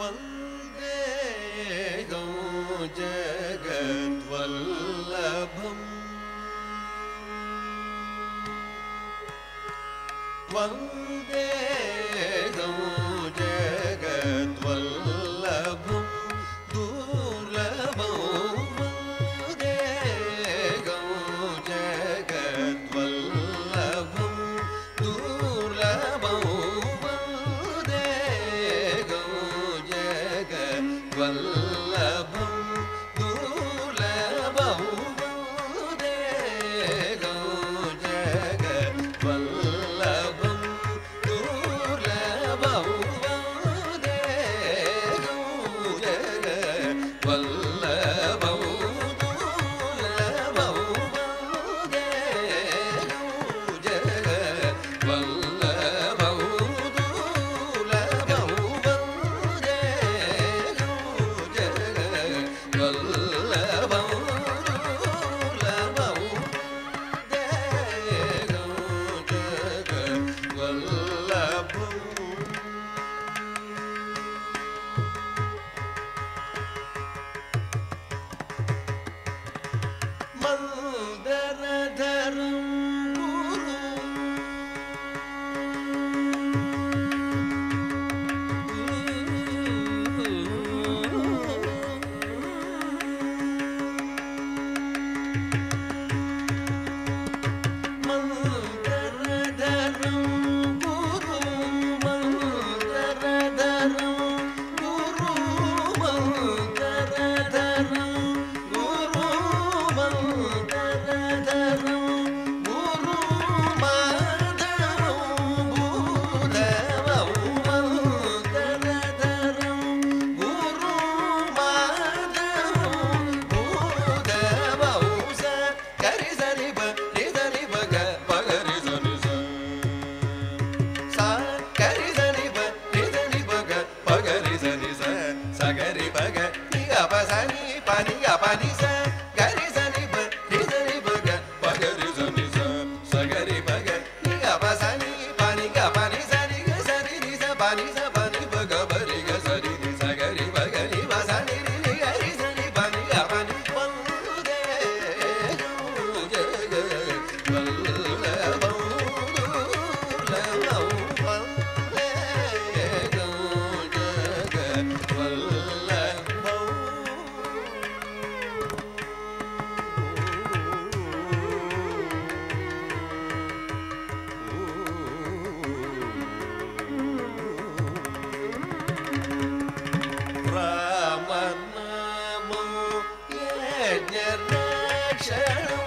Vandegam jagat vallabham Vandegam வல்ல direction